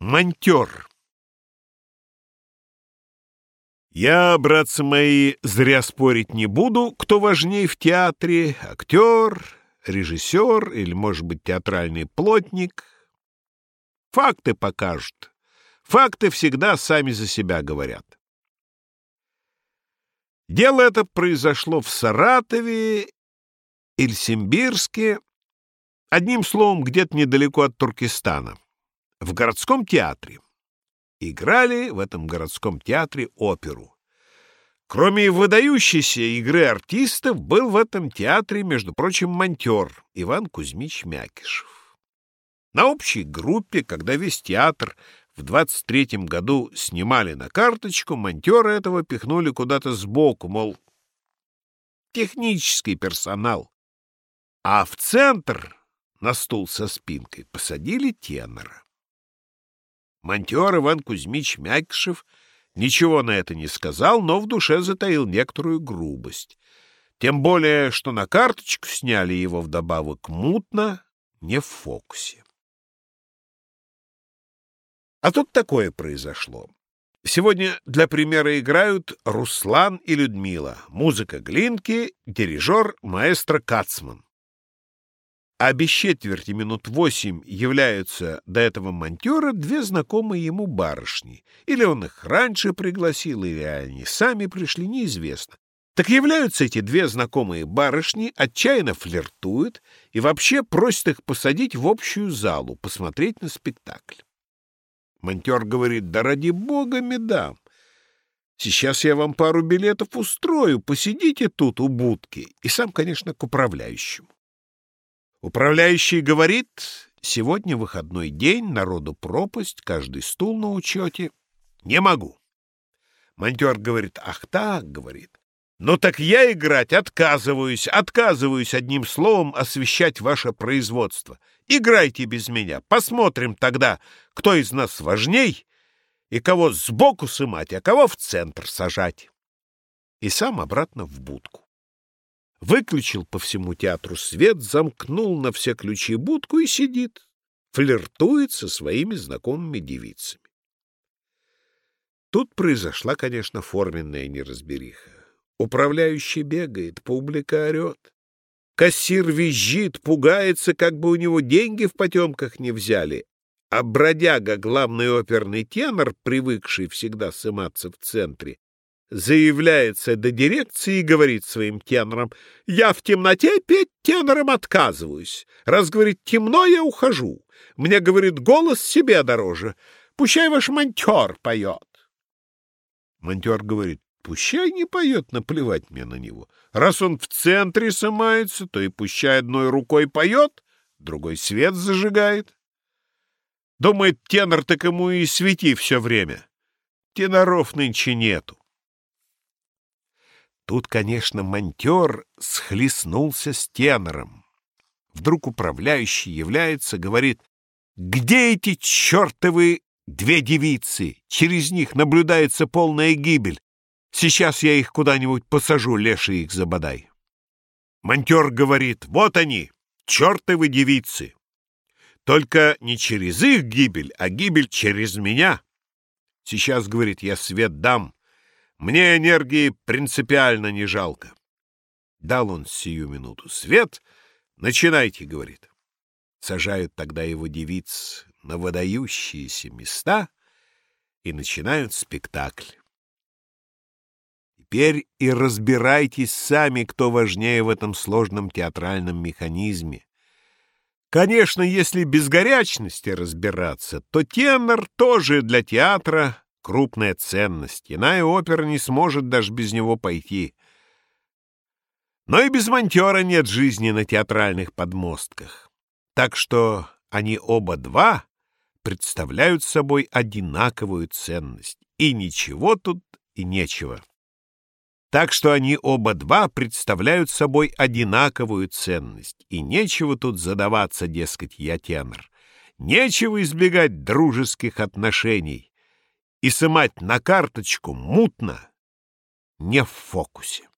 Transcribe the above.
Монтер. Я, братцы мои, зря спорить не буду, кто важнее в театре, актер, режиссер или, может быть, театральный плотник. Факты покажут. Факты всегда сами за себя говорят. Дело это произошло в Саратове, Ильсимбирске, одним словом, где-то недалеко от Туркестана в городском театре. Играли в этом городском театре оперу. Кроме выдающейся игры артистов, был в этом театре, между прочим, монтер Иван Кузьмич Мякишев. На общей группе, когда весь театр в 23-м году снимали на карточку, монтера этого пихнули куда-то сбоку, мол, технический персонал. А в центр, на стул со спинкой, посадили тенора. Монтер Иван Кузьмич Мякишев ничего на это не сказал, но в душе затаил некоторую грубость. Тем более, что на карточку сняли его вдобавок мутно, не в фокусе. А тут такое произошло. Сегодня для примера играют Руслан и Людмила, музыка Глинки, дирижер маэстро Кацман а без четверти минут восемь являются до этого монтера две знакомые ему барышни. Или он их раньше пригласил, или они сами пришли, неизвестно. Так являются эти две знакомые барышни, отчаянно флиртуют и вообще просят их посадить в общую залу, посмотреть на спектакль. Монтер говорит, да ради бога, медам, сейчас я вам пару билетов устрою, посидите тут у будки, и сам, конечно, к управляющему. Управляющий говорит, сегодня выходной день, народу пропасть, каждый стул на учете. Не могу. Монтер говорит, ах так, говорит. Ну так я играть отказываюсь, отказываюсь одним словом освещать ваше производство. Играйте без меня, посмотрим тогда, кто из нас важней и кого сбоку сымать, а кого в центр сажать. И сам обратно в будку выключил по всему театру свет, замкнул на все ключи будку и сидит, флиртует со своими знакомыми девицами. Тут произошла, конечно, форменная неразбериха. Управляющий бегает, публика орет. Кассир визжит, пугается, как бы у него деньги в потемках не взяли. А бродяга, главный оперный тенор, привыкший всегда сыматься в центре, заявляется до дирекции и говорит своим тенорам, «Я в темноте петь тенором отказываюсь. Раз, говорит, темно, я ухожу. Мне, говорит, голос себе дороже. Пущай ваш монтер поет». Монтер говорит, «Пущай не поет, наплевать мне на него. Раз он в центре сымается, то и пущай одной рукой поет, другой свет зажигает». Думает, тенор так ему и свети все время. Теноров нынче нету. Тут, конечно, монтер схлестнулся с тенором. Вдруг управляющий является, говорит, «Где эти чертовы две девицы? Через них наблюдается полная гибель. Сейчас я их куда-нибудь посажу, леший их забодай». Монтер говорит, «Вот они, чертовы девицы. Только не через их гибель, а гибель через меня. Сейчас, говорит, я свет дам, мне энергии принципиально не жалко. Дал он сию минуту свет. Начинайте, говорит. Сажают тогда его девиц на выдающиеся места и начинают спектакль. Теперь и разбирайтесь сами, кто важнее в этом сложном театральном механизме. Конечно, если без горячности разбираться, то тенор тоже для театра крупная ценность. Иная опера не сможет даже без него пойти. Но и без монтера нет жизни на театральных подмостках. Так что они оба два представляют собой одинаковую ценность. И ничего тут, и нечего. Так что они оба два представляют собой одинаковую ценность. И нечего тут задаваться, дескать, я тенор. Нечего избегать дружеских отношений и сымать на карточку мутно не в фокусе.